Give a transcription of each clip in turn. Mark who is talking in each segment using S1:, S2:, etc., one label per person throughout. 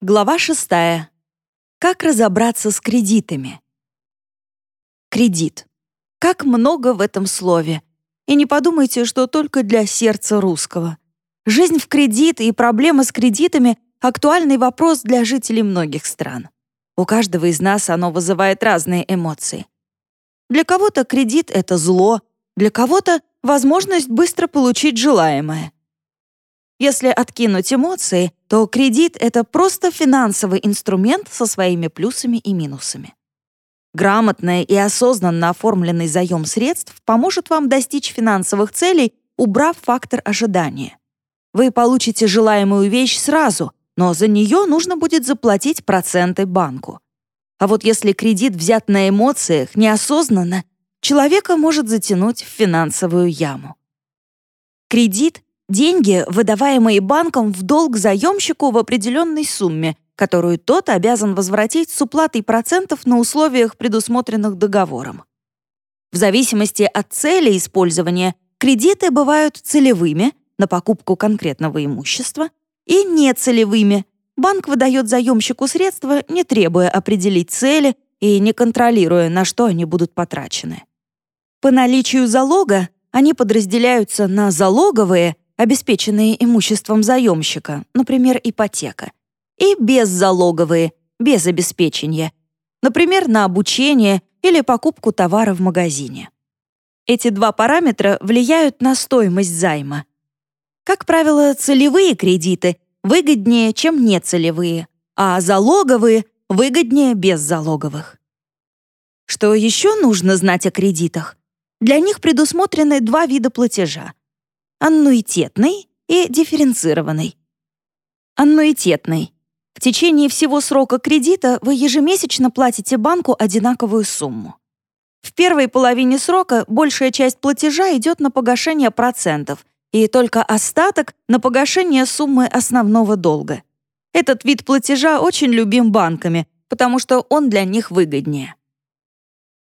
S1: Глава 6. Как разобраться с кредитами? Кредит. Как много в этом слове. И не подумайте, что только для сердца русского. Жизнь в кредит и проблема с кредитами — актуальный вопрос для жителей многих стран. У каждого из нас оно вызывает разные эмоции. Для кого-то кредит — это зло, для кого-то — возможность быстро получить желаемое — если откинуть эмоции, то кредит — это просто финансовый инструмент со своими плюсами и минусами. Грамотный и осознанно оформленный заем средств поможет вам достичь финансовых целей, убрав фактор ожидания. Вы получите желаемую вещь сразу, но за нее нужно будет заплатить проценты банку. А вот если кредит взят на эмоциях, неосознанно, человека может затянуть в финансовую яму. Кредит Деньги, выдаваемые банком в долг заемщику в определенной сумме, которую тот обязан возвратить с уплатой процентов на условиях, предусмотренных договором. В зависимости от цели использования, кредиты бывают целевыми на покупку конкретного имущества и нецелевыми. Банк выдает заемщику средства, не требуя определить цели и не контролируя, на что они будут потрачены. По наличию залога они подразделяются на залоговые обеспеченные имуществом заемщика, например, ипотека, и беззалоговые, без обеспечения, например, на обучение или покупку товара в магазине. Эти два параметра влияют на стоимость займа. Как правило, целевые кредиты выгоднее, чем нецелевые, а залоговые выгоднее беззалоговых. Что еще нужно знать о кредитах? Для них предусмотрены два вида платежа аннуитетный и дифференцированный. Аннуитетный. В течение всего срока кредита вы ежемесячно платите банку одинаковую сумму. В первой половине срока большая часть платежа идет на погашение процентов, и только остаток — на погашение суммы основного долга. Этот вид платежа очень любим банками, потому что он для них выгоднее.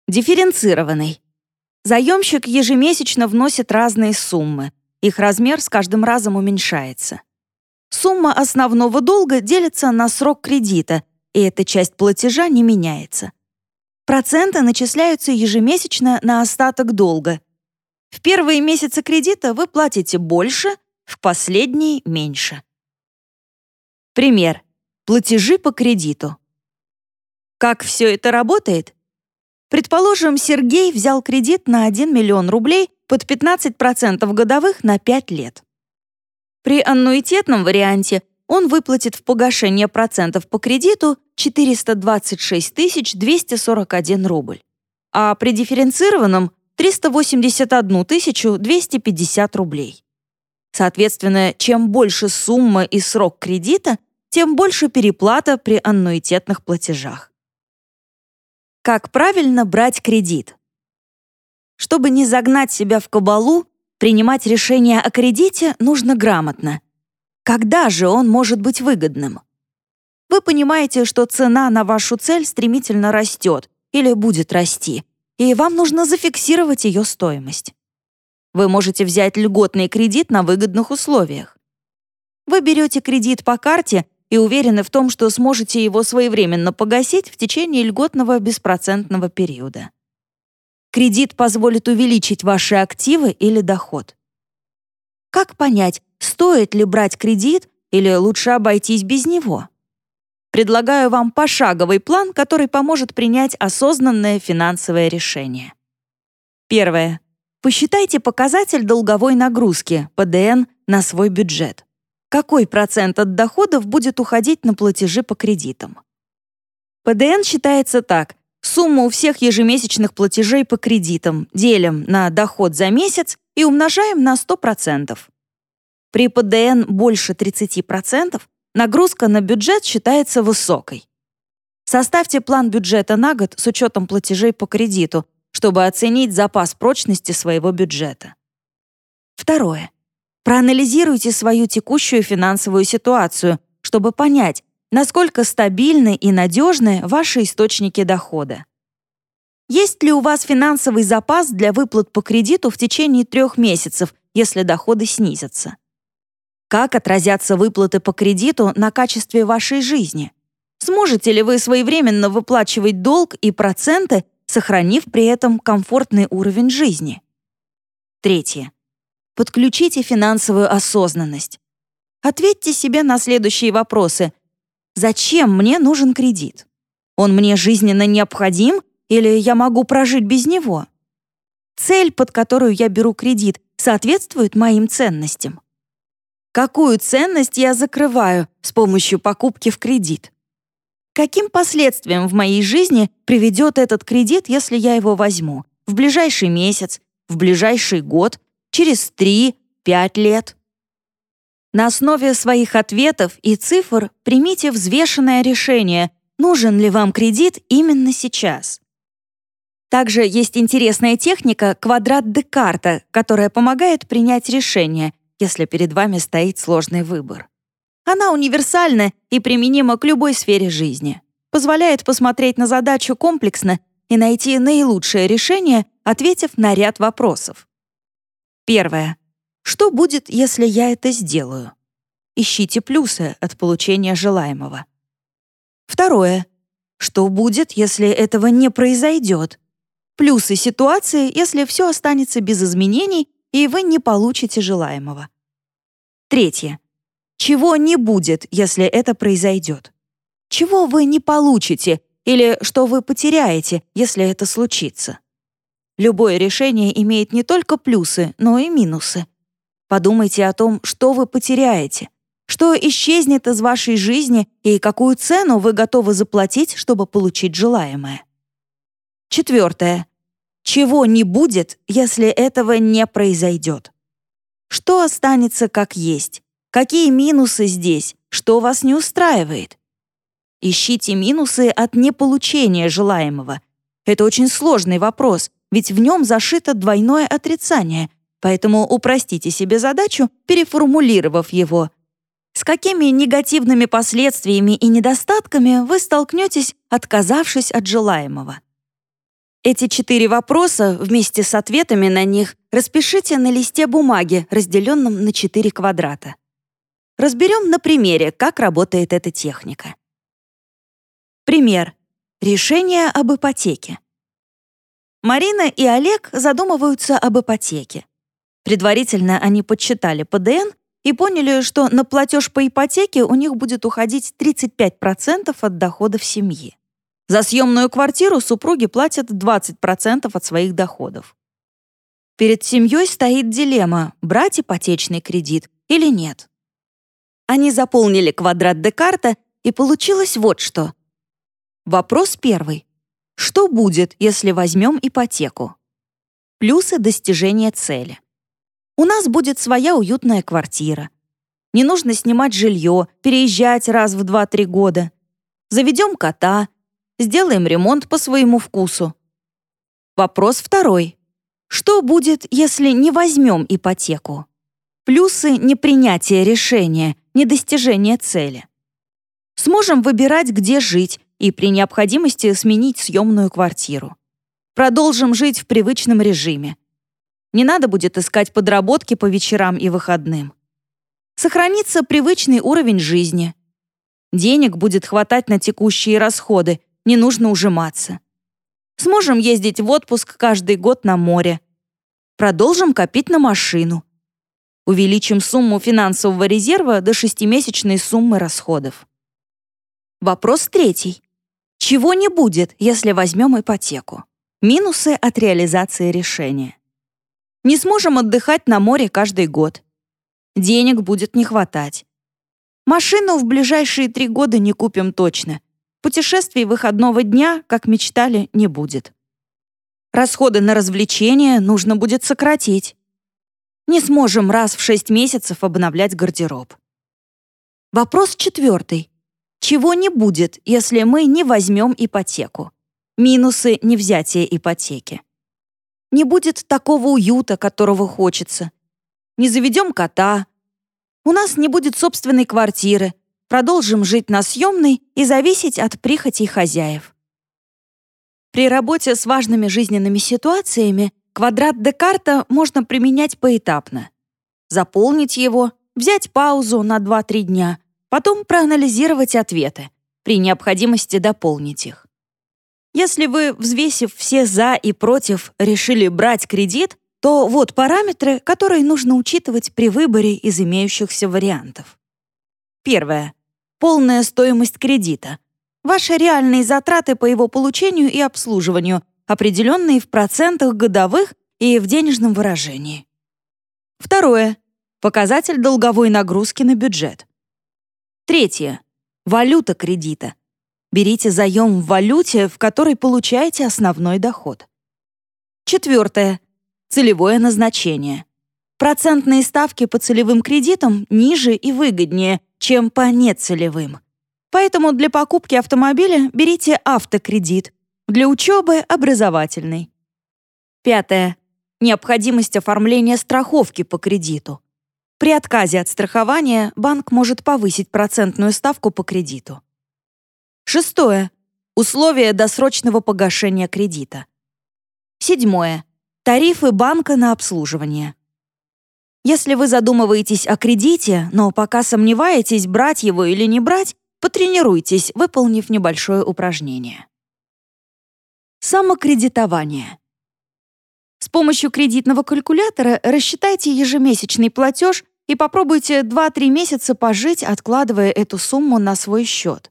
S1: Дифференцированный. Заемщик ежемесячно вносит разные суммы, их размер с каждым разом уменьшается. Сумма основного долга делится на срок кредита, и эта часть платежа не меняется. Проценты начисляются ежемесячно на остаток долга. В первые месяцы кредита вы платите больше, в последние — меньше. Пример. Платежи по кредиту. Как все это работает? Предположим, Сергей взял кредит на 1 миллион рублей под 15% годовых на 5 лет. При аннуитетном варианте он выплатит в погашение процентов по кредиту 426 241 рубль, а при дифференцированном — 381 250 рублей. Соответственно, чем больше сумма и срок кредита, тем больше переплата при аннуитетных платежах. Как правильно брать кредит? Чтобы не загнать себя в кабалу, принимать решение о кредите нужно грамотно. Когда же он может быть выгодным? Вы понимаете, что цена на вашу цель стремительно растет или будет расти, и вам нужно зафиксировать ее стоимость. Вы можете взять льготный кредит на выгодных условиях. Вы берете кредит по карте и уверены в том, что сможете его своевременно погасить в течение льготного беспроцентного периода. Кредит позволит увеличить ваши активы или доход. Как понять, стоит ли брать кредит или лучше обойтись без него? Предлагаю вам пошаговый план, который поможет принять осознанное финансовое решение. Первое. Посчитайте показатель долговой нагрузки, ПДН, на свой бюджет. Какой процент от доходов будет уходить на платежи по кредитам? ПДН считается так. Сумму всех ежемесячных платежей по кредитам делим на доход за месяц и умножаем на 100%. При ПДН больше 30% нагрузка на бюджет считается высокой. Составьте план бюджета на год с учетом платежей по кредиту, чтобы оценить запас прочности своего бюджета. Второе. Проанализируйте свою текущую финансовую ситуацию, чтобы понять, насколько стабильны и надежны ваши источники дохода. Есть ли у вас финансовый запас для выплат по кредиту в течение трех месяцев, если доходы снизятся? Как отразятся выплаты по кредиту на качестве вашей жизни? Сможете ли вы своевременно выплачивать долг и проценты, сохранив при этом комфортный уровень жизни? Третье. Подключите финансовую осознанность. Ответьте себе на следующие вопросы. Зачем мне нужен кредит? Он мне жизненно необходим или я могу прожить без него? Цель, под которую я беру кредит, соответствует моим ценностям. Какую ценность я закрываю с помощью покупки в кредит? Каким последствиям в моей жизни приведет этот кредит, если я его возьму? В ближайший месяц, в ближайший год, через 3-5 лет? На основе своих ответов и цифр примите взвешенное решение, нужен ли вам кредит именно сейчас. Также есть интересная техника «Квадрат Декарта», которая помогает принять решение, если перед вами стоит сложный выбор. Она универсальна и применима к любой сфере жизни. Позволяет посмотреть на задачу комплексно и найти наилучшее решение, ответив на ряд вопросов. Первое. Что будет, если я это сделаю? Ищите плюсы от получения желаемого. Второе. Что будет, если этого не произойдет? Плюсы ситуации, если все останется без изменений и вы не получите желаемого. Третье. Чего не будет, если это произойдет? Чего вы не получите или что вы потеряете, если это случится? Любое решение имеет не только плюсы, но и минусы. Подумайте о том, что вы потеряете, что исчезнет из вашей жизни и какую цену вы готовы заплатить, чтобы получить желаемое. Четвертое. Чего не будет, если этого не произойдет? Что останется как есть? Какие минусы здесь? Что вас не устраивает? Ищите минусы от неполучения желаемого. Это очень сложный вопрос, ведь в нем зашито двойное отрицание, поэтому упростите себе задачу, переформулировав его. С какими негативными последствиями и недостатками вы столкнетесь, отказавшись от желаемого? Эти четыре вопроса вместе с ответами на них распишите на листе бумаги, разделенном на четыре квадрата. Разберем на примере, как работает эта техника. Пример. Решение об ипотеке. Марина и Олег задумываются об ипотеке. Предварительно они подсчитали ПДН и поняли, что на платеж по ипотеке у них будет уходить 35% от доходов семьи. За съемную квартиру супруги платят 20% от своих доходов. Перед семьей стоит дилемма, брать ипотечный кредит или нет. Они заполнили квадрат Декарта, и получилось вот что. Вопрос первый. Что будет, если возьмем ипотеку? Плюсы достижения цели. У нас будет своя уютная квартира. Не нужно снимать жилье, переезжать раз в 2-3 года. Заведем кота, сделаем ремонт по своему вкусу. Вопрос второй. Что будет, если не возьмем ипотеку? Плюсы непринятия решения, недостижения цели. Сможем выбирать, где жить, и при необходимости сменить съемную квартиру. Продолжим жить в привычном режиме. Не надо будет искать подработки по вечерам и выходным. Сохранится привычный уровень жизни. Денег будет хватать на текущие расходы, не нужно ужиматься. Сможем ездить в отпуск каждый год на море. Продолжим копить на машину. Увеличим сумму финансового резерва до шестимесячной суммы расходов. Вопрос третий. Чего не будет, если возьмем ипотеку? Минусы от реализации решения. Не сможем отдыхать на море каждый год. Денег будет не хватать. Машину в ближайшие три года не купим точно. Путешествий выходного дня, как мечтали, не будет. Расходы на развлечения нужно будет сократить. Не сможем раз в шесть месяцев обновлять гардероб. Вопрос четвертый. Чего не будет, если мы не возьмем ипотеку? Минусы невзятия ипотеки. Не будет такого уюта, которого хочется. Не заведем кота. У нас не будет собственной квартиры. Продолжим жить на съемной и зависеть от прихотей хозяев. При работе с важными жизненными ситуациями Квадрат Декарта можно применять поэтапно. Заполнить его, взять паузу на 2-3 дня, потом проанализировать ответы, при необходимости дополнить их. Если вы, взвесив все «за» и «против», решили брать кредит, то вот параметры, которые нужно учитывать при выборе из имеющихся вариантов. Первое. Полная стоимость кредита. Ваши реальные затраты по его получению и обслуживанию, определенные в процентах годовых и в денежном выражении. Второе. Показатель долговой нагрузки на бюджет. Третье. Валюта кредита. Берите заем в валюте, в которой получаете основной доход. Четвертое. Целевое назначение. Процентные ставки по целевым кредитам ниже и выгоднее, чем по нецелевым. Поэтому для покупки автомобиля берите автокредит, для учебы — образовательный. Пятое. Необходимость оформления страховки по кредиту. При отказе от страхования банк может повысить процентную ставку по кредиту. Шестое. Условия досрочного погашения кредита. Седьмое. Тарифы банка на обслуживание. Если вы задумываетесь о кредите, но пока сомневаетесь, брать его или не брать, потренируйтесь, выполнив небольшое упражнение. Самокредитование. С помощью кредитного калькулятора рассчитайте ежемесячный платеж и попробуйте 2-3 месяца пожить, откладывая эту сумму на свой счет.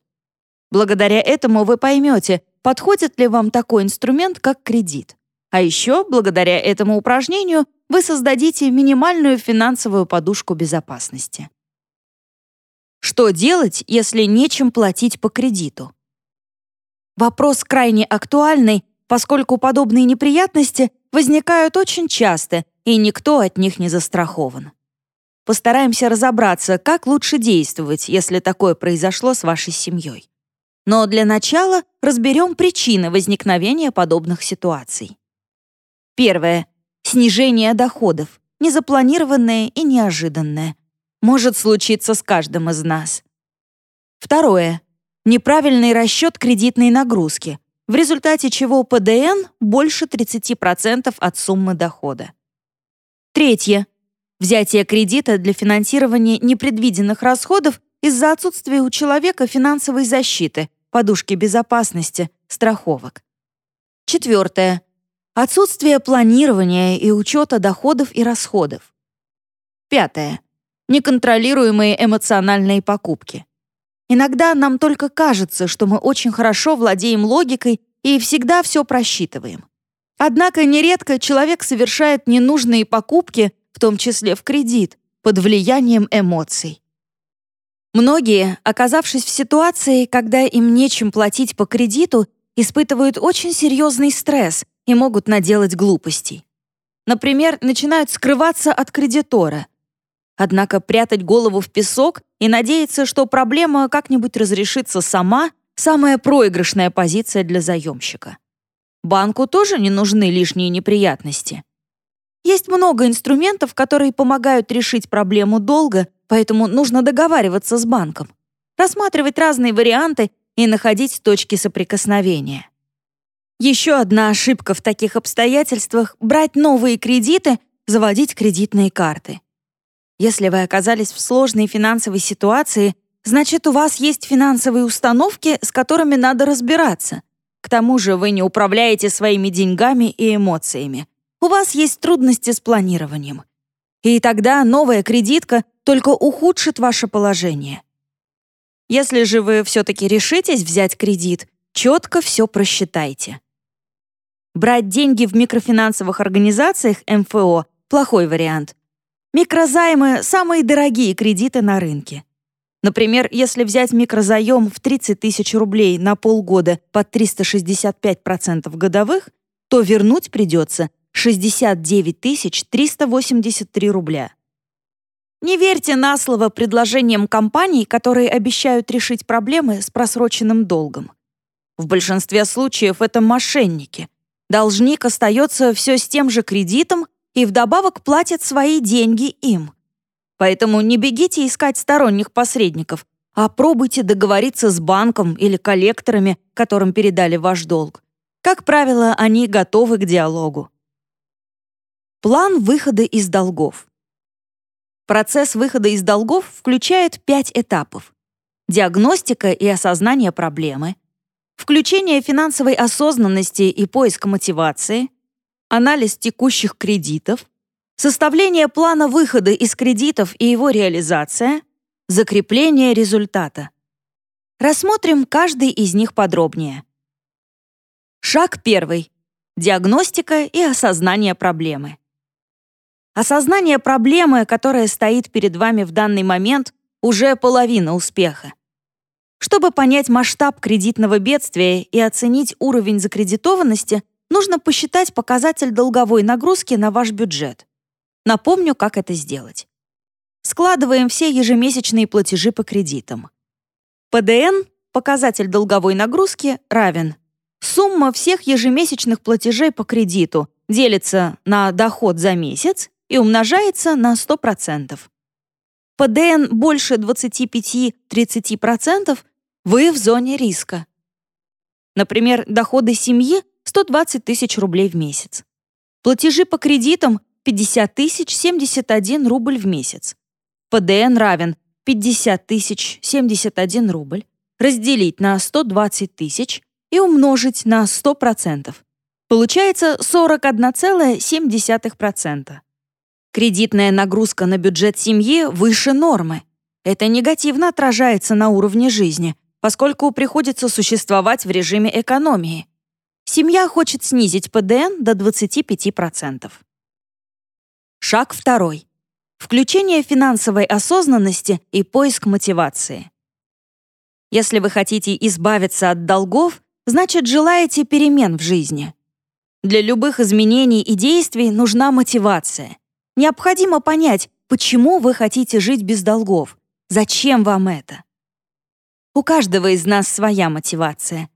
S1: Благодаря этому вы поймете, подходит ли вам такой инструмент, как кредит. А еще, благодаря этому упражнению, вы создадите минимальную финансовую подушку безопасности. Что делать, если нечем платить по кредиту? Вопрос крайне актуальный, поскольку подобные неприятности возникают очень часто, и никто от них не застрахован. Постараемся разобраться, как лучше действовать, если такое произошло с вашей семьей. Но для начала разберем причины возникновения подобных ситуаций. Первое. Снижение доходов, незапланированное и неожиданное. Может случиться с каждым из нас. Второе. Неправильный расчет кредитной нагрузки, в результате чего ПДН больше 30% от суммы дохода. Третье. Взятие кредита для финансирования непредвиденных расходов из-за отсутствия у человека финансовой защиты, подушки безопасности, страховок. Четвертое. Отсутствие планирования и учета доходов и расходов. Пятое. Неконтролируемые эмоциональные покупки. Иногда нам только кажется, что мы очень хорошо владеем логикой и всегда все просчитываем. Однако нередко человек совершает ненужные покупки, в том числе в кредит, под влиянием эмоций. Многие, оказавшись в ситуации, когда им нечем платить по кредиту, испытывают очень серьезный стресс и могут наделать глупостей. Например, начинают скрываться от кредитора. Однако прятать голову в песок и надеяться, что проблема как-нибудь разрешится сама, самая проигрышная позиция для заемщика. Банку тоже не нужны лишние неприятности. Есть много инструментов, которые помогают решить проблему долго, поэтому нужно договариваться с банком, рассматривать разные варианты и находить точки соприкосновения. Еще одна ошибка в таких обстоятельствах — брать новые кредиты, заводить кредитные карты. Если вы оказались в сложной финансовой ситуации, значит, у вас есть финансовые установки, с которыми надо разбираться. К тому же вы не управляете своими деньгами и эмоциями. У вас есть трудности с планированием. И тогда новая кредитка только ухудшит ваше положение. Если же вы все-таки решитесь взять кредит, четко все просчитайте. Брать деньги в микрофинансовых организациях МФО – плохой вариант. Микрозаймы – самые дорогие кредиты на рынке. Например, если взять микрозаем в 30 тысяч рублей на полгода под 365% годовых, то вернуть придется 69 383 рубля. Не верьте на слово предложениям компаний, которые обещают решить проблемы с просроченным долгом. В большинстве случаев это мошенники. Должник остается все с тем же кредитом и вдобавок платят свои деньги им. Поэтому не бегите искать сторонних посредников, а пробуйте договориться с банком или коллекторами, которым передали ваш долг. Как правило, они готовы к диалогу. План выхода из долгов. Процесс выхода из долгов включает пять этапов. Диагностика и осознание проблемы, включение финансовой осознанности и поиск мотивации, анализ текущих кредитов, составление плана выхода из кредитов и его реализация, закрепление результата. Рассмотрим каждый из них подробнее. Шаг первый. Диагностика и осознание проблемы. Осознание проблемы, которая стоит перед вами в данный момент, уже половина успеха. Чтобы понять масштаб кредитного бедствия и оценить уровень закредитованности, нужно посчитать показатель долговой нагрузки на ваш бюджет. Напомню, как это сделать. Складываем все ежемесячные платежи по кредитам. ПДН, показатель долговой нагрузки, равен сумма всех ежемесячных платежей по кредиту делится на доход за месяц и умножается на 100%. ПДН больше 25-30%, вы в зоне риска. Например, доходы семьи 120 тысяч рублей в месяц. Платежи по кредитам 50 тысяч 71 рубль в месяц. ПДН равен 50 тысяч 71 рубль разделить на 120 тысяч и умножить на 100%. Получается 41,7%. Кредитная нагрузка на бюджет семьи выше нормы. Это негативно отражается на уровне жизни, поскольку приходится существовать в режиме экономии. Семья хочет снизить ПДН до 25%. Шаг второй. Включение финансовой осознанности и поиск мотивации. Если вы хотите избавиться от долгов, значит, желаете перемен в жизни. Для любых изменений и действий нужна мотивация. Необходимо понять, почему вы хотите жить без долгов, зачем вам это. У каждого из нас своя мотивация.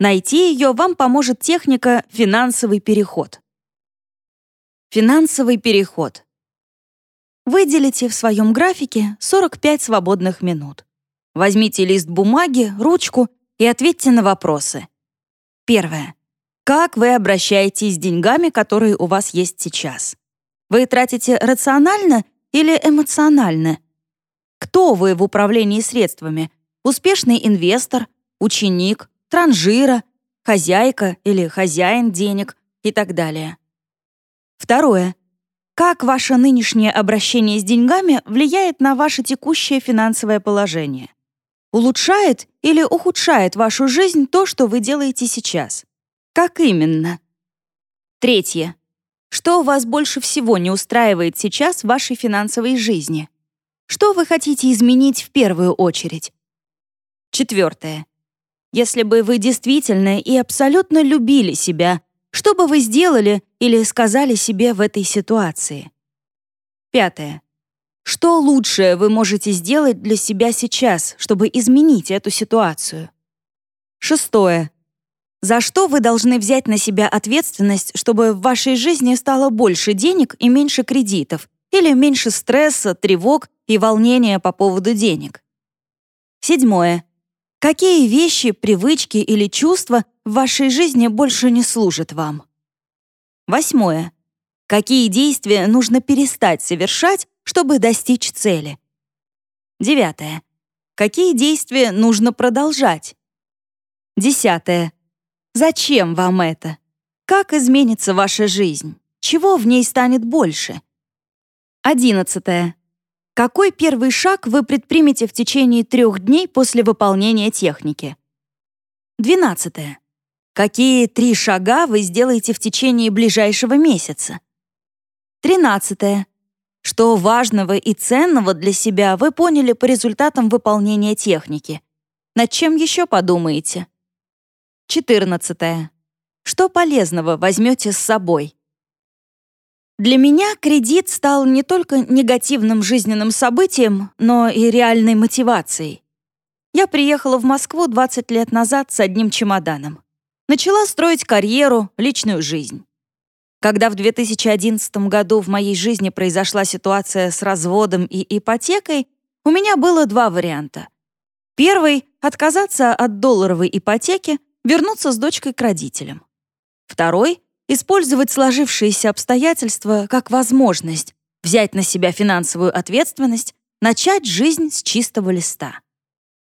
S1: Найти ее вам поможет техника «финансовый переход». Финансовый переход. Выделите в своем графике 45 свободных минут. Возьмите лист бумаги, ручку и ответьте на вопросы. Первое. Как вы обращаетесь с деньгами, которые у вас есть сейчас? Вы тратите рационально или эмоционально? Кто вы в управлении средствами? Успешный инвестор, ученик, транжира, хозяйка или хозяин денег и так далее. Второе. Как ваше нынешнее обращение с деньгами влияет на ваше текущее финансовое положение? Улучшает или ухудшает вашу жизнь то, что вы делаете сейчас? Как именно? Третье. Что вас больше всего не устраивает сейчас в вашей финансовой жизни? Что вы хотите изменить в первую очередь? Четвертое. Если бы вы действительно и абсолютно любили себя, что бы вы сделали или сказали себе в этой ситуации? Пятое. Что лучшее вы можете сделать для себя сейчас, чтобы изменить эту ситуацию? Шестое. За что вы должны взять на себя ответственность, чтобы в вашей жизни стало больше денег и меньше кредитов, или меньше стресса, тревог и волнения по поводу денег? Седьмое. Какие вещи, привычки или чувства в вашей жизни больше не служат вам? Восьмое. Какие действия нужно перестать совершать, чтобы достичь цели? Девятое. Какие действия нужно продолжать? Десятое. Зачем вам это? Как изменится ваша жизнь? Чего в ней станет больше? Одиннадцатое. Какой первый шаг вы предпримете в течение трех дней после выполнения техники? Двенадцатое. Какие три шага вы сделаете в течение ближайшего месяца? Тринадцатое. Что важного и ценного для себя вы поняли по результатам выполнения техники? Над чем еще подумаете? Четырнадцатое. Что полезного возьмете с собой? Для меня кредит стал не только негативным жизненным событием, но и реальной мотивацией. Я приехала в Москву 20 лет назад с одним чемоданом. Начала строить карьеру, личную жизнь. Когда в 2011 году в моей жизни произошла ситуация с разводом и ипотекой, у меня было два варианта. Первый — отказаться от долларовой ипотеки, вернуться с дочкой к родителям. Второй использовать сложившиеся обстоятельства как возможность, взять на себя финансовую ответственность, начать жизнь с чистого листа.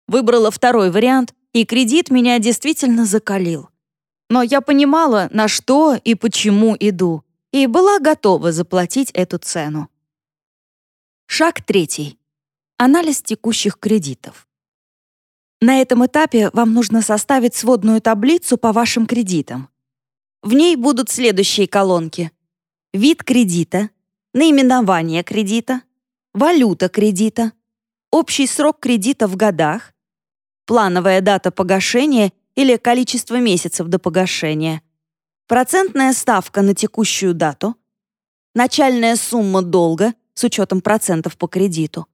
S1: Выбрала второй вариант, и кредит меня действительно закалил. Но я понимала, на что и почему иду, и была готова заплатить эту цену. Шаг третий. Анализ текущих кредитов. На этом этапе вам нужно составить сводную таблицу по вашим кредитам. В ней будут следующие колонки. Вид кредита, наименование кредита, валюта кредита, общий срок кредита в годах, плановая дата погашения или количество месяцев до погашения, процентная ставка на текущую дату, начальная сумма долга с учетом процентов по кредиту,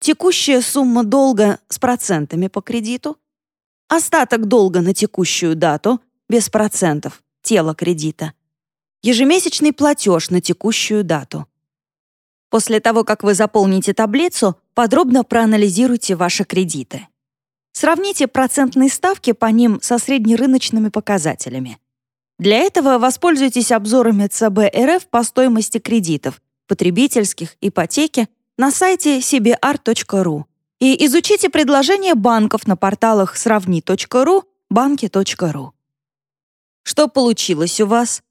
S1: текущая сумма долга с процентами по кредиту, остаток долга на текущую дату без процентов, тело кредита, ежемесячный платеж на текущую дату. После того, как вы заполните таблицу, подробно проанализируйте ваши кредиты. Сравните процентные ставки по ним со среднерыночными показателями. Для этого воспользуйтесь обзорами ЦБ РФ по стоимости кредитов, потребительских, ипотеки на сайте cbr.ru и изучите предложения банков на порталах сравни.ру, банки.ру. Что получилось у вас?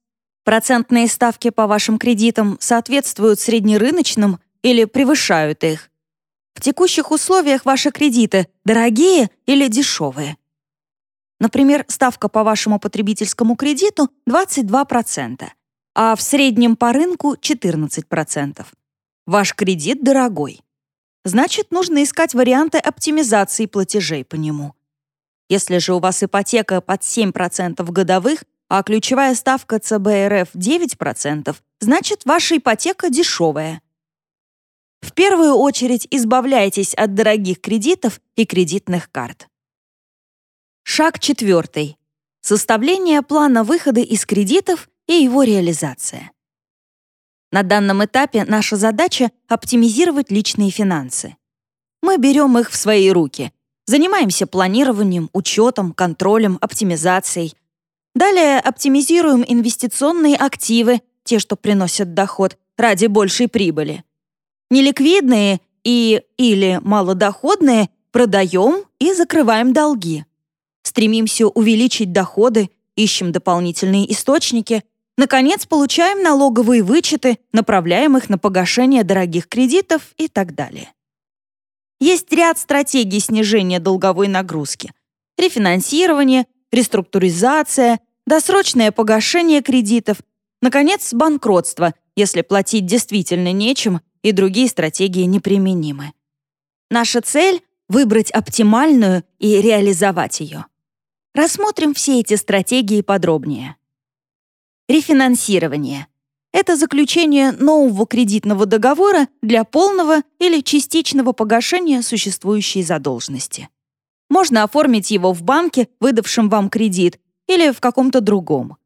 S1: Процентные ставки по вашим кредитам соответствуют среднерыночным или превышают их? В текущих условиях ваши кредиты дорогие или дешевые? Например, ставка по вашему потребительскому кредиту 22%, а в среднем по рынку 14%. Ваш кредит дорогой. Значит, нужно искать варианты оптимизации платежей по нему. Если же у вас ипотека под 7% годовых, а ключевая ставка ЦБ РФ 9%, значит, ваша ипотека дешевая. В первую очередь избавляйтесь от дорогих кредитов и кредитных карт. Шаг четвертый. Составление плана выхода из кредитов и его реализация. На данном этапе наша задача — оптимизировать личные финансы. Мы берем их в свои руки, занимаемся планированием, учетом, контролем, оптимизацией. Далее оптимизируем инвестиционные активы, те, что приносят доход, ради большей прибыли. Неликвидные и или малодоходные продаем и закрываем долги стремимся увеличить доходы, ищем дополнительные источники, наконец, получаем налоговые вычеты, направляем их на погашение дорогих кредитов и так далее. Есть ряд стратегий снижения долговой нагрузки. Рефинансирование, реструктуризация, досрочное погашение кредитов, наконец, банкротство, если платить действительно нечем и другие стратегии неприменимы. Наша цель — выбрать оптимальную и реализовать ее. Рассмотрим все эти стратегии подробнее. Рефинансирование. Это заключение нового кредитного договора для полного или частичного погашения существующей задолженности. Можно оформить его в банке, выдавшем вам кредит, или в каком-то другом.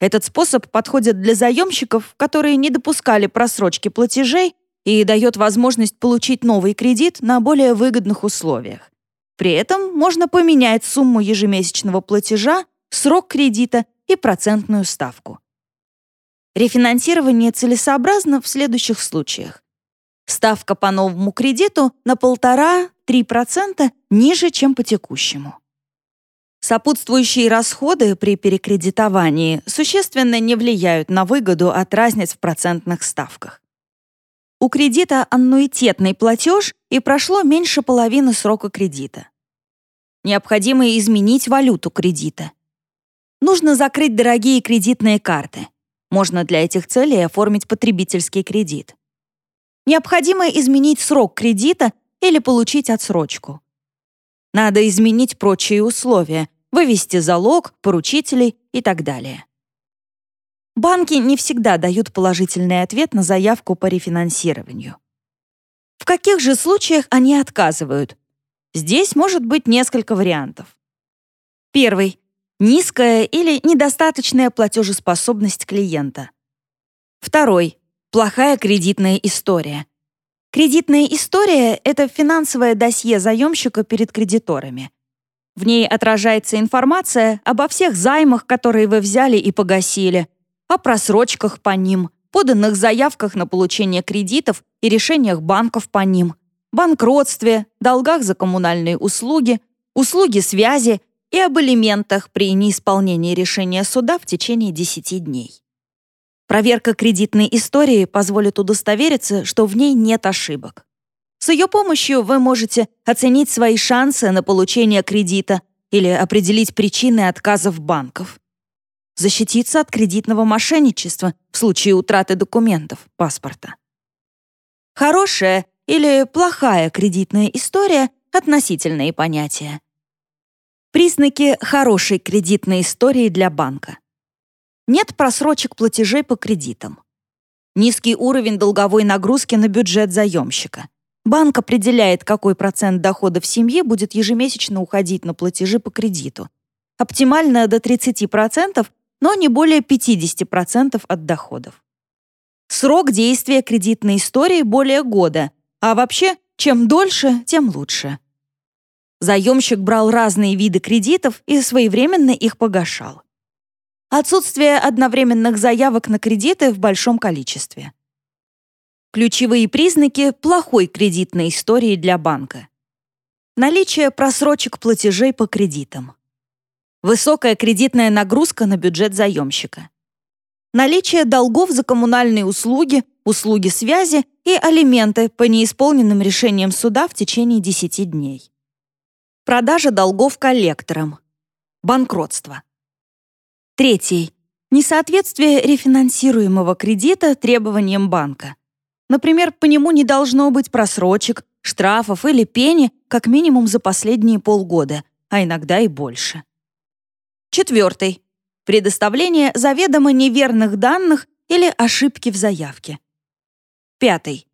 S1: Этот способ подходит для заемщиков, которые не допускали просрочки платежей и дает возможность получить новый кредит на более выгодных условиях. При этом можно поменять сумму ежемесячного платежа, срок кредита и процентную ставку. Рефинансирование целесообразно в следующих случаях. Ставка по новому кредиту на 1,5-3% ниже, чем по текущему. Сопутствующие расходы при перекредитовании существенно не влияют на выгоду от разниц в процентных ставках. У кредита аннуитетный платеж и прошло меньше половины срока кредита. Необходимо изменить валюту кредита. Нужно закрыть дорогие кредитные карты. Можно для этих целей оформить потребительский кредит. Необходимо изменить срок кредита или получить отсрочку. Надо изменить прочие условия, вывести залог, поручителей и так далее. Банки не всегда дают положительный ответ на заявку по рефинансированию. В каких же случаях они отказывают? Здесь может быть несколько вариантов. Первый — низкая или недостаточная платежеспособность клиента. Второй — плохая кредитная история. Кредитная история — это финансовое досье заемщика перед кредиторами. В ней отражается информация обо всех займах, которые вы взяли и погасили, о просрочках по ним, поданных заявках на получение кредитов и решениях банков по ним, банкротстве, долгах за коммунальные услуги, услуги связи и об элементах при неисполнении решения суда в течение 10 дней. Проверка кредитной истории позволит удостовериться, что в ней нет ошибок. С ее помощью вы можете оценить свои шансы на получение кредита или определить причины отказов банков. Защититься от кредитного мошенничества в случае утраты документов, паспорта. Хорошая или плохая кредитная история — относительные понятия. Признаки хорошей кредитной истории для банка. Нет просрочек платежей по кредитам. Низкий уровень долговой нагрузки на бюджет заемщика. Банк определяет, какой процент доходов семьи будет ежемесячно уходить на платежи по кредиту. Оптимально до 30%, но не более 50% от доходов. Срок действия кредитной истории более года, а вообще, чем дольше, тем лучше. Заемщик брал разные виды кредитов и своевременно их погашал. Отсутствие одновременных заявок на кредиты в большом количестве. Ключевые признаки плохой кредитной истории для банка. Наличие просрочек платежей по кредитам. Высокая кредитная нагрузка на бюджет заемщика. Наличие долгов за коммунальные услуги, услуги связи и алименты по неисполненным решениям суда в течение 10 дней. Продажа долгов коллекторам. Банкротство. Третий. Несоответствие рефинансируемого кредита требованиям банка. Например, по нему не должно быть просрочек, штрафов или пени как минимум за последние полгода, а иногда и больше. Четвертый. Предоставление заведомо неверных данных или ошибки в заявке. Пятый.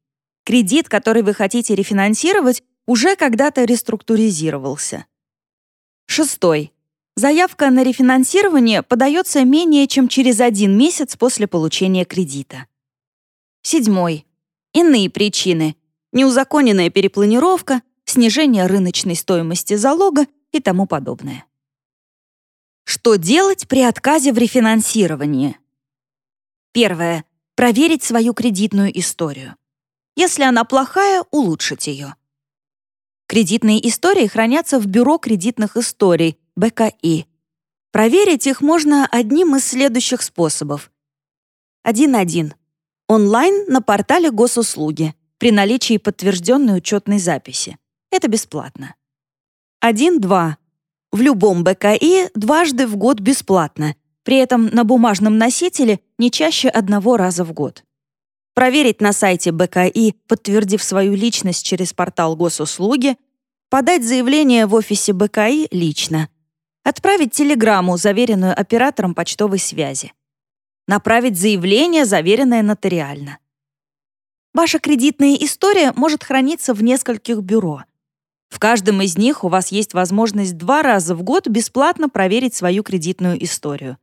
S1: Кредит, который вы хотите рефинансировать, уже когда-то реструктуризировался. Шестой. Заявка на рефинансирование подается менее чем через один месяц после получения кредита. Седьмой. Иные причины – неузаконенная перепланировка, снижение рыночной стоимости залога и тому подобное. Что делать при отказе в рефинансировании? Первое. Проверить свою кредитную историю. Если она плохая, улучшить ее. Кредитные истории хранятся в Бюро кредитных историй, БКИ. Проверить их можно одним из следующих способов. 1.1. Онлайн на портале госуслуги при наличии подтвержденной учетной записи. Это бесплатно. 1.2. В любом БКИ дважды в год бесплатно, при этом на бумажном носителе не чаще одного раза в год. Проверить на сайте БКИ, подтвердив свою личность через портал госуслуги, подать заявление в офисе БКИ лично, отправить телеграмму, заверенную оператором почтовой связи направить заявление, заверенное нотариально. Ваша кредитная история может храниться в нескольких бюро. В каждом из них у вас есть возможность два раза в год бесплатно проверить свою кредитную историю.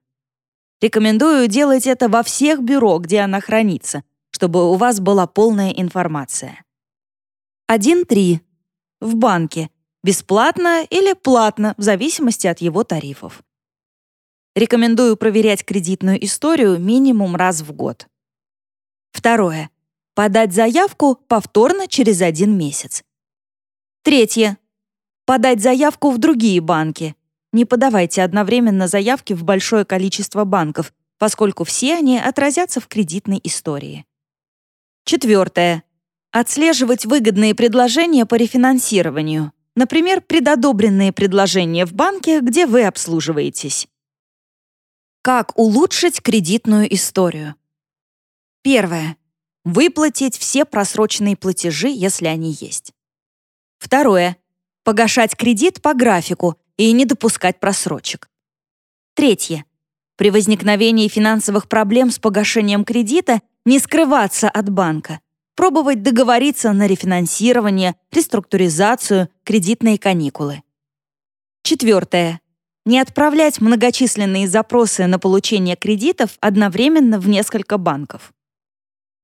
S1: Рекомендую делать это во всех бюро, где она хранится, чтобы у вас была полная информация. 1.3. В банке. Бесплатно или платно, в зависимости от его тарифов. Рекомендую проверять кредитную историю минимум раз в год. Второе. Подать заявку повторно через один месяц. Третье. Подать заявку в другие банки. Не подавайте одновременно заявки в большое количество банков, поскольку все они отразятся в кредитной истории. Четвертое. Отслеживать выгодные предложения по рефинансированию. Например, предодобренные предложения в банке, где вы обслуживаетесь. Как улучшить кредитную историю? Первое. Выплатить все просроченные платежи, если они есть. Второе. Погашать кредит по графику и не допускать просрочек. Третье. При возникновении финансовых проблем с погашением кредита не скрываться от банка, пробовать договориться на рефинансирование, реструктуризацию, кредитные каникулы. Четвертое не отправлять многочисленные запросы на получение кредитов одновременно в несколько банков.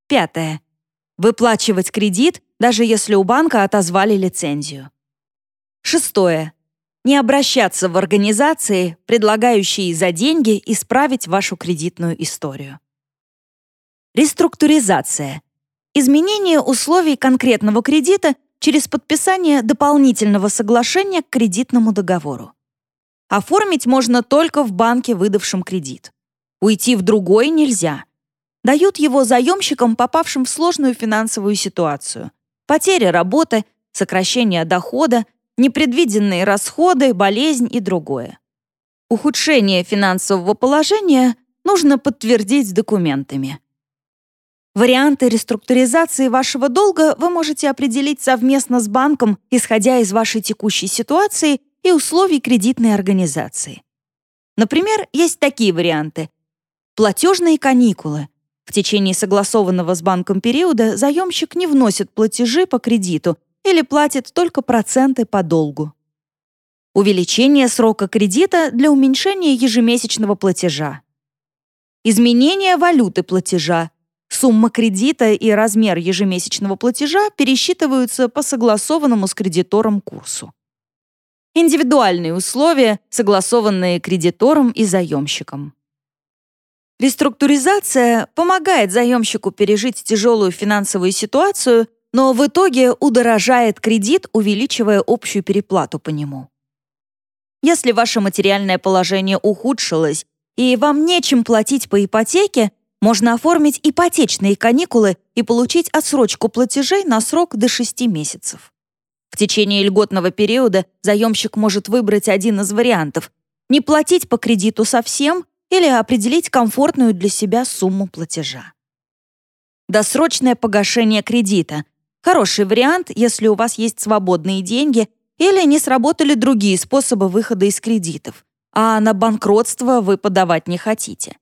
S1: Пятое. Выплачивать кредит, даже если у банка отозвали лицензию. Шестое. Не обращаться в организации, предлагающие за деньги исправить вашу кредитную историю. Реструктуризация. Изменение условий конкретного кредита через подписание дополнительного соглашения к кредитному договору. Оформить можно только в банке, выдавшем кредит. Уйти в другой нельзя. Дают его заемщикам, попавшим в сложную финансовую ситуацию. Потеря работы, сокращение дохода, непредвиденные расходы, болезнь и другое. Ухудшение финансового положения нужно подтвердить документами. Варианты реструктуризации вашего долга вы можете определить совместно с банком, исходя из вашей текущей ситуации и условий кредитной организации. Например, есть такие варианты. Платежные каникулы. В течение согласованного с банком периода заемщик не вносит платежи по кредиту или платит только проценты по долгу. Увеличение срока кредита для уменьшения ежемесячного платежа. Изменение валюты платежа. Сумма кредита и размер ежемесячного платежа пересчитываются по согласованному с кредитором курсу. Индивидуальные условия, согласованные кредитором и заемщиком. Реструктуризация помогает заемщику пережить тяжелую финансовую ситуацию, но в итоге удорожает кредит, увеличивая общую переплату по нему. Если ваше материальное положение ухудшилось и вам нечем платить по ипотеке, можно оформить ипотечные каникулы и получить отсрочку платежей на срок до 6 месяцев. В течение льготного периода заемщик может выбрать один из вариантов – не платить по кредиту совсем или определить комфортную для себя сумму платежа. Досрочное погашение кредита – хороший вариант, если у вас есть свободные деньги или не сработали другие способы выхода из кредитов, а на банкротство вы подавать не хотите.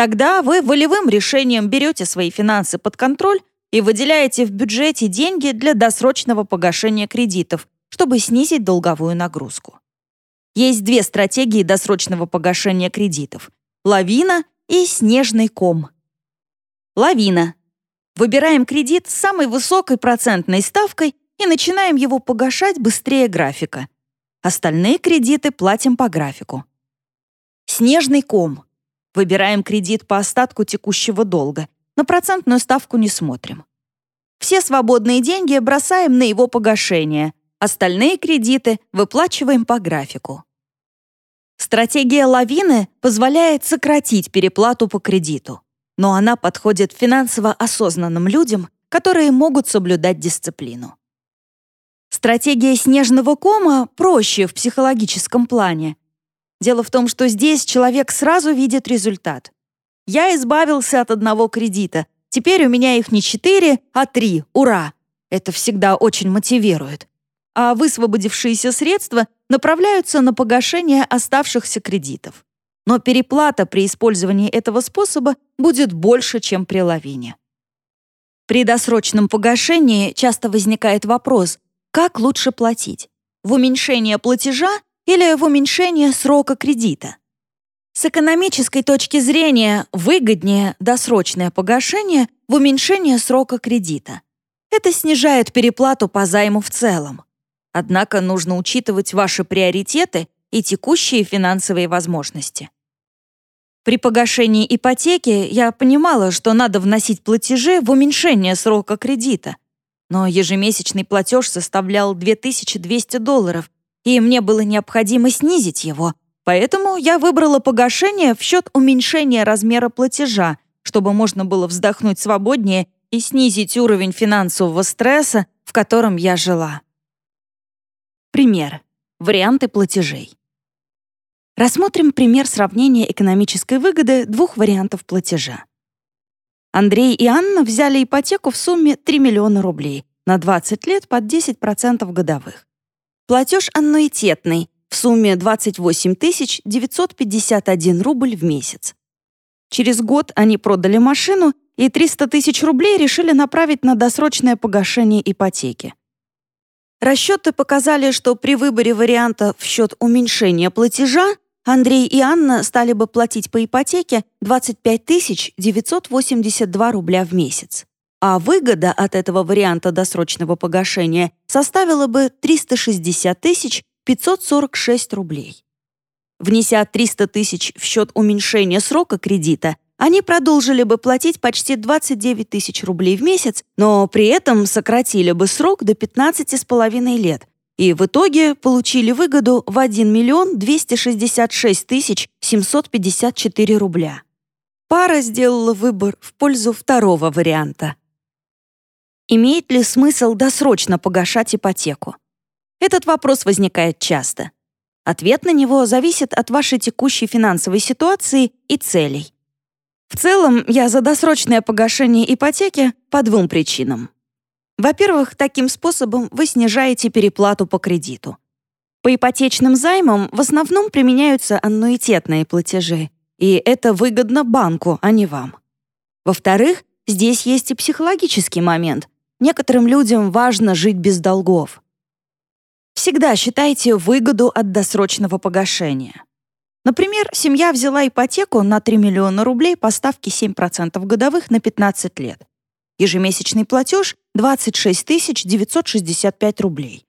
S1: Тогда вы волевым решением берете свои финансы под контроль и выделяете в бюджете деньги для досрочного погашения кредитов, чтобы снизить долговую нагрузку. Есть две стратегии досрочного погашения кредитов – лавина и снежный ком. Лавина. Выбираем кредит с самой высокой процентной ставкой и начинаем его погашать быстрее графика. Остальные кредиты платим по графику. Снежный ком. Выбираем кредит по остатку текущего долга – на процентную ставку не смотрим. Все свободные деньги бросаем на его погашение, остальные кредиты выплачиваем по графику. Стратегия лавины позволяет сократить переплату по кредиту, но она подходит финансово осознанным людям, которые могут соблюдать дисциплину. Стратегия снежного кома проще в психологическом плане. Дело в том, что здесь человек сразу видит результат. Я избавился от одного кредита. Теперь у меня их не четыре, а три. Ура! Это всегда очень мотивирует. А высвободившиеся средства направляются на погашение оставшихся кредитов. Но переплата при использовании этого способа будет больше, чем при лавине. При досрочном погашении часто возникает вопрос, как лучше платить? В уменьшение платежа или в уменьшение срока кредита? С экономической точки зрения выгоднее досрочное погашение в уменьшение срока кредита. Это снижает переплату по займу в целом. Однако нужно учитывать ваши приоритеты и текущие финансовые возможности. При погашении ипотеки я понимала, что надо вносить платежи в уменьшение срока кредита. Но ежемесячный платеж составлял 2200 долларов, и мне было необходимо снизить его, Поэтому я выбрала погашение в счет уменьшения размера платежа, чтобы можно было вздохнуть свободнее и снизить уровень финансового стресса, в котором я жила. Пример. Варианты платежей. Рассмотрим пример сравнения экономической выгоды двух вариантов платежа. Андрей и Анна взяли ипотеку в сумме 3 миллиона рублей на 20 лет под 10% годовых. Платеж аннуитетный, в сумме 28 951 рубль в месяц. Через год они продали машину и 300 тысяч рублей решили направить на досрочное погашение ипотеки. Расчеты показали, что при выборе варианта в счет уменьшения платежа Андрей и Анна стали бы платить по ипотеке 25 982 рубля в месяц. А выгода от этого варианта досрочного погашения составила бы 360 тысяч 546 рублей. Внеся 300 тысяч в счет уменьшения срока кредита, они продолжили бы платить почти 29 тысяч рублей в месяц, но при этом сократили бы срок до 15,5 лет и в итоге получили выгоду в 1 миллион 266 тысяч 754 рубля. Пара сделала выбор в пользу второго варианта. Имеет ли смысл досрочно погашать ипотеку? Этот вопрос возникает часто. Ответ на него зависит от вашей текущей финансовой ситуации и целей. В целом, я за досрочное погашение ипотеки по двум причинам. Во-первых, таким способом вы снижаете переплату по кредиту. По ипотечным займам в основном применяются аннуитетные платежи, и это выгодно банку, а не вам. Во-вторых, здесь есть и психологический момент. Некоторым людям важно жить без долгов. Всегда считайте выгоду от досрочного погашения. Например, семья взяла ипотеку на 3 миллиона рублей по ставке 7% годовых на 15 лет. Ежемесячный платеж — 26 965 рублей.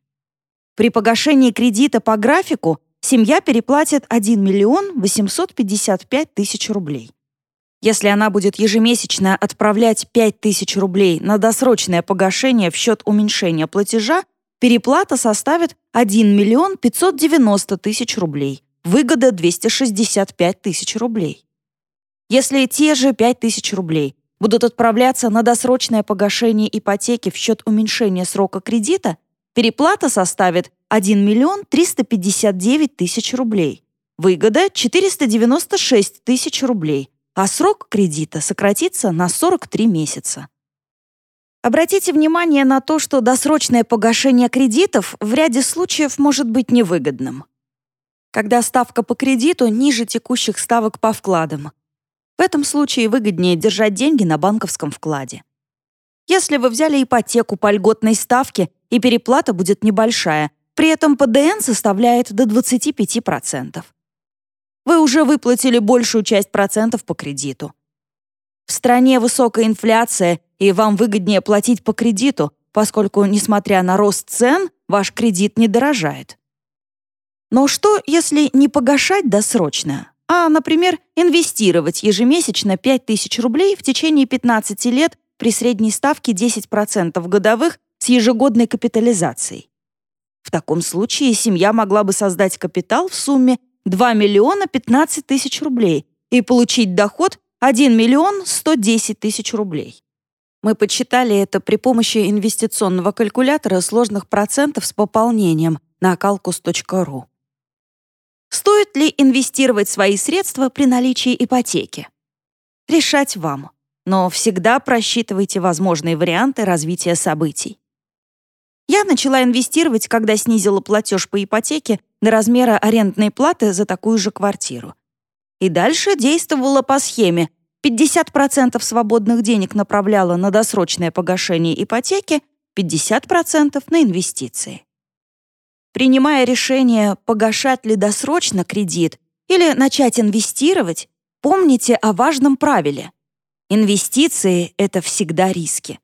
S1: При погашении кредита по графику семья переплатит 1 миллион 855 тысяч рублей. Если она будет ежемесячно отправлять 5 тысяч рублей на досрочное погашение в счет уменьшения платежа, переплата составит 1 миллион 590 тысяч рублей, выгода 265 тысяч рублей. Если те же 5 тысяч рублей будут отправляться на досрочное погашение ипотеки в счет уменьшения срока кредита, переплата составит 1 миллион 359 тысяч рублей, выгода 496 тысяч рублей, а срок кредита сократится на 43 месяца. Обратите внимание на то, что досрочное погашение кредитов в ряде случаев может быть невыгодным когда ставка по кредиту ниже текущих ставок по вкладам. В этом случае выгоднее держать деньги на банковском вкладе. Если вы взяли ипотеку по льготной ставке и переплата будет небольшая, при этом ПДН составляет до 25%. Вы уже выплатили большую часть процентов по кредиту. В стране высокая инфляция, и вам выгоднее платить по кредиту, поскольку, несмотря на рост цен, ваш кредит не дорожает. Но что, если не погашать досрочно, а, например, инвестировать ежемесячно 5000 рублей в течение 15 лет при средней ставке 10% годовых с ежегодной капитализацией? В таком случае семья могла бы создать капитал в сумме 2 миллиона 15 тысяч рублей и получить доход 1 миллион 110 тысяч рублей. Мы подсчитали это при помощи инвестиционного калькулятора сложных процентов с пополнением на calcus.ru. Стоит ли инвестировать свои средства при наличии ипотеки? Решать вам, но всегда просчитывайте возможные варианты развития событий. Я начала инвестировать, когда снизила платеж по ипотеке до размера арендной платы за такую же квартиру. И дальше действовала по схеме 50% свободных денег направляла на досрочное погашение ипотеки, 50% на инвестиции. Принимая решение, погашать ли досрочно кредит или начать инвестировать, помните о важном правиле. Инвестиции — это всегда риски.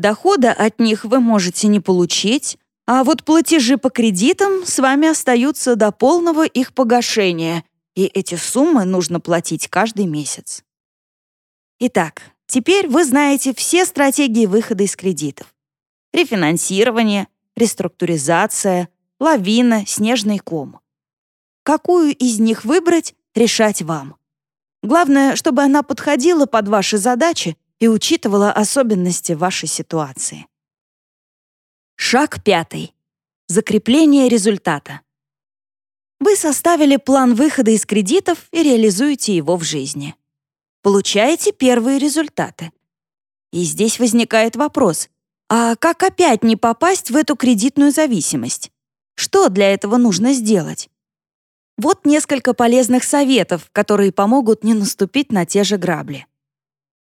S1: Дохода от них вы можете не получить, а вот платежи по кредитам с вами остаются до полного их погашения, и эти суммы нужно платить каждый месяц. Итак, теперь вы знаете все стратегии выхода из кредитов. Рефинансирование, реструктуризация — лавина, снежный ком. Какую из них выбрать, решать вам. Главное, чтобы она подходила под ваши задачи и учитывала особенности вашей ситуации. Шаг пятый. Закрепление результата. Вы составили план выхода из кредитов и реализуете его в жизни. Получаете первые результаты. И здесь возникает вопрос, а как опять не попасть в эту кредитную зависимость? Что для этого нужно сделать? Вот несколько полезных советов, которые помогут не наступить на те же грабли.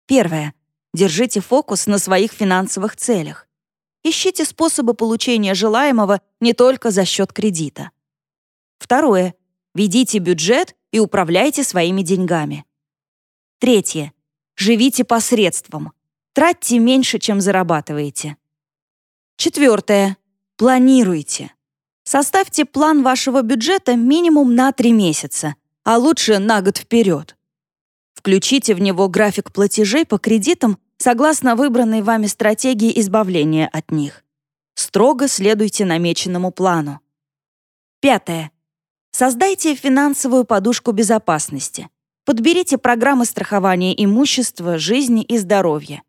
S1: Первое. Держите фокус на своих финансовых целях. Ищите способы получения желаемого не только за счет кредита. Второе. Ведите бюджет и управляйте своими деньгами. Третье. Живите посредством. Тратьте меньше, чем зарабатываете. Четвертое. Планируйте. Составьте план вашего бюджета минимум на три месяца, а лучше на год вперед. Включите в него график платежей по кредитам согласно выбранной вами стратегии избавления от них. Строго следуйте намеченному плану. Пятое. Создайте финансовую подушку безопасности. Подберите программы страхования имущества, жизни и здоровья.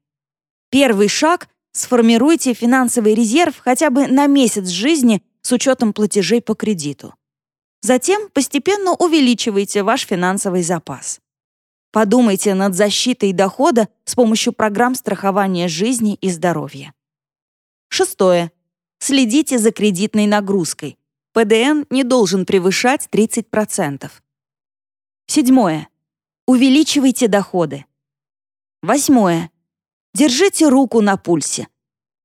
S1: Первый шаг — сформируйте финансовый резерв хотя бы на месяц жизни с учетом платежей по кредиту. Затем постепенно увеличивайте ваш финансовый запас. Подумайте над защитой дохода с помощью программ страхования жизни и здоровья. Шестое. Следите за кредитной нагрузкой. ПДН не должен превышать 30%. Седьмое. Увеличивайте доходы. Восьмое. Держите руку на пульсе.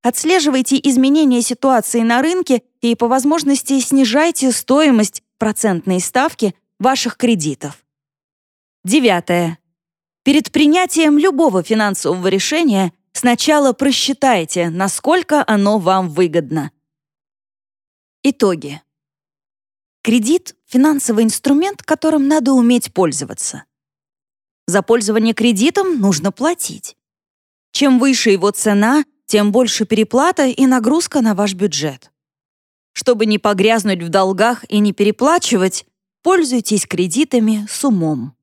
S1: Отслеживайте изменения ситуации на рынке и по возможности снижайте стоимость процентной ставки ваших кредитов. Девятое. Перед принятием любого финансового решения сначала просчитайте, насколько оно вам выгодно. Итоги. Кредит — финансовый инструмент, которым надо уметь пользоваться. За пользование кредитом нужно платить. Чем выше его цена, тем больше переплата и нагрузка на ваш бюджет. Чтобы не погрязнуть в долгах и не переплачивать, пользуйтесь кредитами с умом.